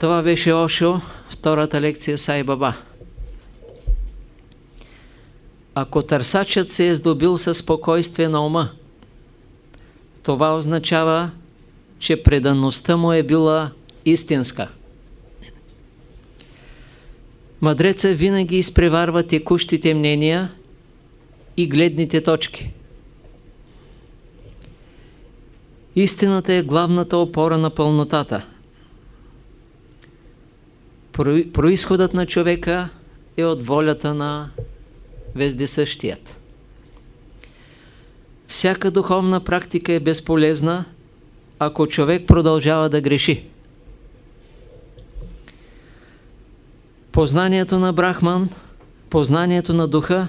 Това беше Ошо, втората лекция Сай Баба. Ако търсачът се е здобил със спокойствие на ума, това означава, че преданността му е била истинска. Мъдреца винаги изпреварва текущите мнения и гледните точки. Истината е главната опора на пълнотата. Происходът на човека е от волята на вездесъщият. Всяка духовна практика е безполезна, ако човек продължава да греши. Познанието на Брахман, познанието на духа,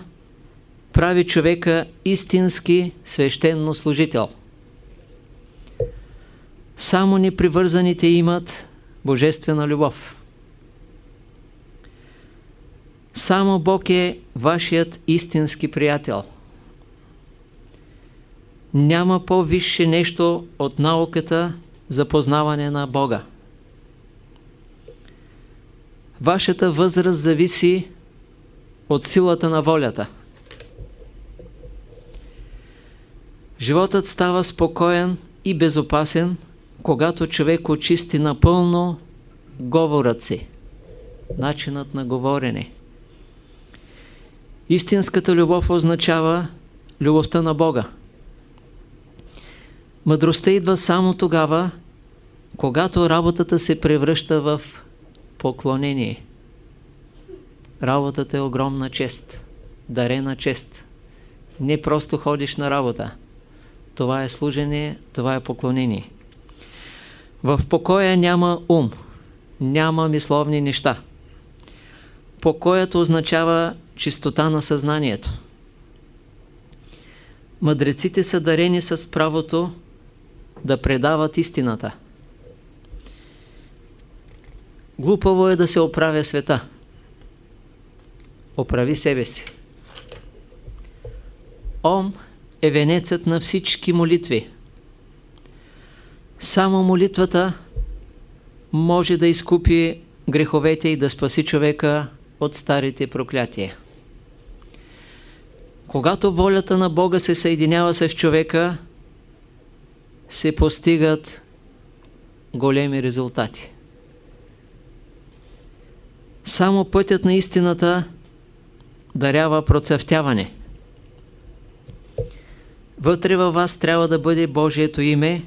прави човека истински свещенно служител. Само непривързаните имат божествена любов. Само Бог е вашият истински приятел. Няма по-висше нещо от науката за познаване на Бога. Вашата възраст зависи от силата на волята. Животът става спокоен и безопасен, когато човек очисти напълно говорът си, начинът на говорене. Истинската любов означава любовта на Бога. Мъдростта идва само тогава, когато работата се превръща в поклонение. Работата е огромна чест, дарена чест. Не просто ходиш на работа. Това е служение, това е поклонение. В покоя няма ум, няма мисловни неща. Покоят означава чистота на съзнанието. Мъдреците са дарени с правото да предават истината. Глупаво е да се оправя света. Оправи себе си. Ом е венецът на всички молитви. Само молитвата може да изкупи греховете и да спаси човека от старите проклятия. Когато волята на Бога се съединява с човека, се постигат големи резултати. Само пътят на истината дарява процъфтяване. Вътре във вас трябва да бъде Божието име,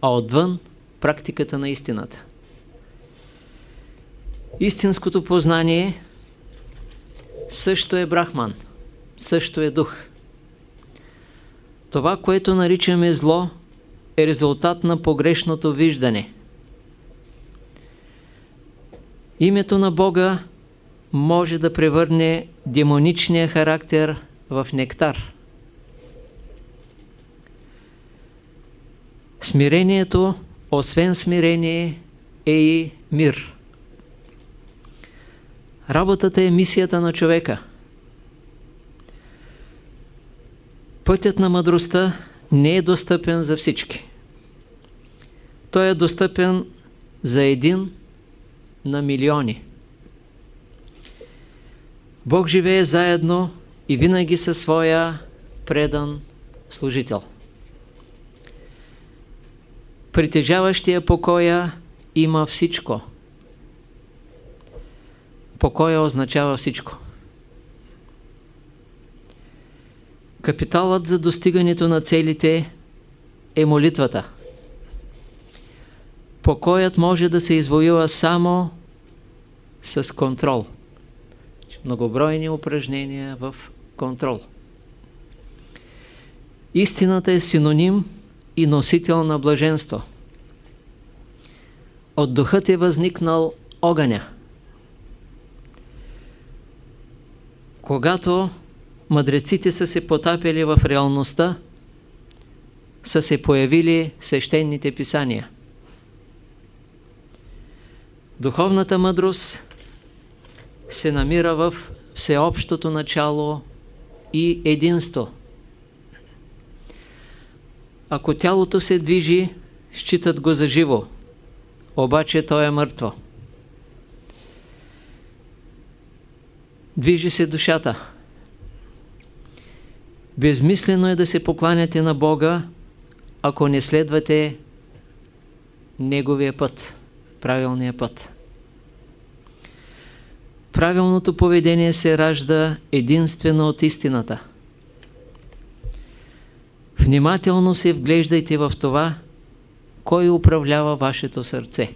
а отвън практиката на истината. Истинското познание също е Брахман, също е дух. Това, което наричаме зло, е резултат на погрешното виждане. Името на Бога може да превърне демоничния характер в нектар. Смирението, освен смирение, е и мир. Работата е мисията на човека. Пътят на мъдростта не е достъпен за всички. Той е достъпен за един на милиони. Бог живее заедно и винаги със своя предан служител. Притежаващия покоя има всичко. Покоя означава всичко. Капиталът за достигането на целите е молитвата. Покоят може да се извоюва само с контрол. Многобройни упражнения в контрол. Истината е синоним и носител на блаженство. От духът е възникнал огъня. Когато мъдреците са се потапили в реалността, са се появили свещените писания. Духовната мъдрост се намира в всеобщото начало и единство. Ако тялото се движи, считат го за живо, обаче то е мъртво. Движи се душата. Безмислено е да се покланяте на Бога, ако не следвате Неговия път, правилния път. Правилното поведение се ражда единствено от истината. Внимателно се вглеждайте в това, кой управлява вашето сърце.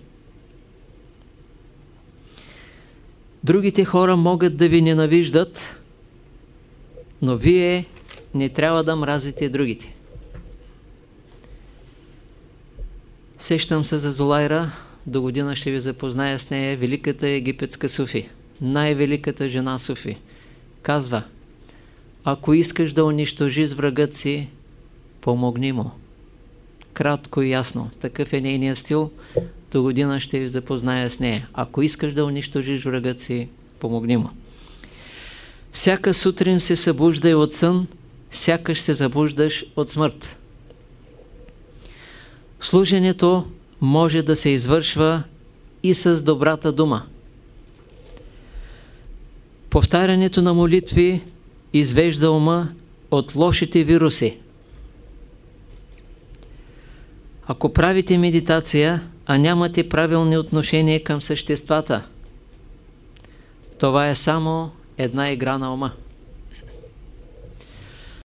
Другите хора могат да ви ненавиждат, но вие не трябва да мразите другите. Сещам се за Золайра, до година ще ви запозная с нея, великата египетска Суфи, най-великата жена Суфи. Казва, ако искаш да унищожиш врагът си, помогни му. Кратко и ясно, такъв е нейният стил, до година ще ви запозная с нея. Ако искаш да унищожиш врагът си, помогни му. Всяка сутрин се събуждай от сън, сякаш се забуждаш от смърт. Служенето може да се извършва и с добрата дума. Повтарянето на молитви извежда ума от лошите вируси. Ако правите медитация, а нямате правилни отношения към съществата, това е само една игра на ума.